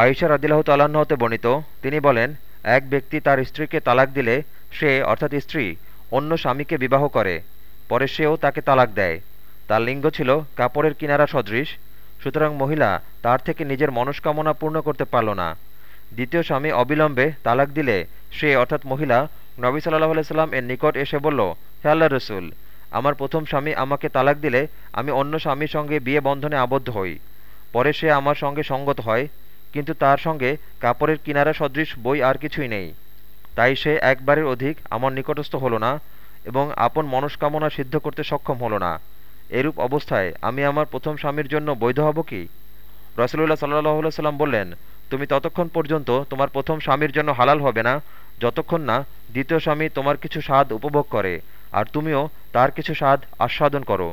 আয়েশা রদিল্লাহ তাল্লাহ্ন হতে বর্ণিত, তিনি বলেন, এক ব্যক্তি তার স্ত্রীকে তালাক দিলে সে, অর্থাৎ স্ত্রী, অন্য স্বামীকে বিবাহ করে, পরে সেও তাকে তালাক দেয়। তার লিঙ্গ ছিল কাপড়ের কিনারা সদৃশ, সুতরাং মহিলা তার থেকে নিজের মনস্কামনা পূর্ণ করতে পারল না। দ্বিতীয় স্বামী অবিলম্বে তালাক দিলে সে, অর্থাৎ মহিলা, নবী সাল্লাহ সাল্লাম এর নিকট এসে বলল, হে আল্লাহ রসুল, আমার প্রথম স্বামী আমাকে তালাক দিলে আমি অন্য স্বামীর সঙ্গে বিয়ে বন্ধনে আবদ্ধ হই, পরে সে আমার সঙ্গে সঙ্গত হয় কিন্তু তার সঙ্গে কাপড়ের কিনারা সদৃশ বই আর কিছুই নেই। তাই সে একবারের অধিক আমার নিকটস্থ হলো না এবং আপন মনস্কামনা সিদ্ধ করতে সক্ষম হলো না। এরূপ অবস্থায় আমি আমার প্রথম স্বামীর জন্য বৈধ হব কি? রসুল্লাহ সাল্লাহ সাল্লাম বললেন, তুমি ততক্ষণ পর্যন্ত তোমার প্রথম স্বামীর জন্য হালাল হবে না, যতক্ষণ না দ্বিতীয় স্বামী তোমার কিছু স্বাদ উপভোগ করে, আর তুমিও তার কিছু স্বাদ আস্বাদন করো।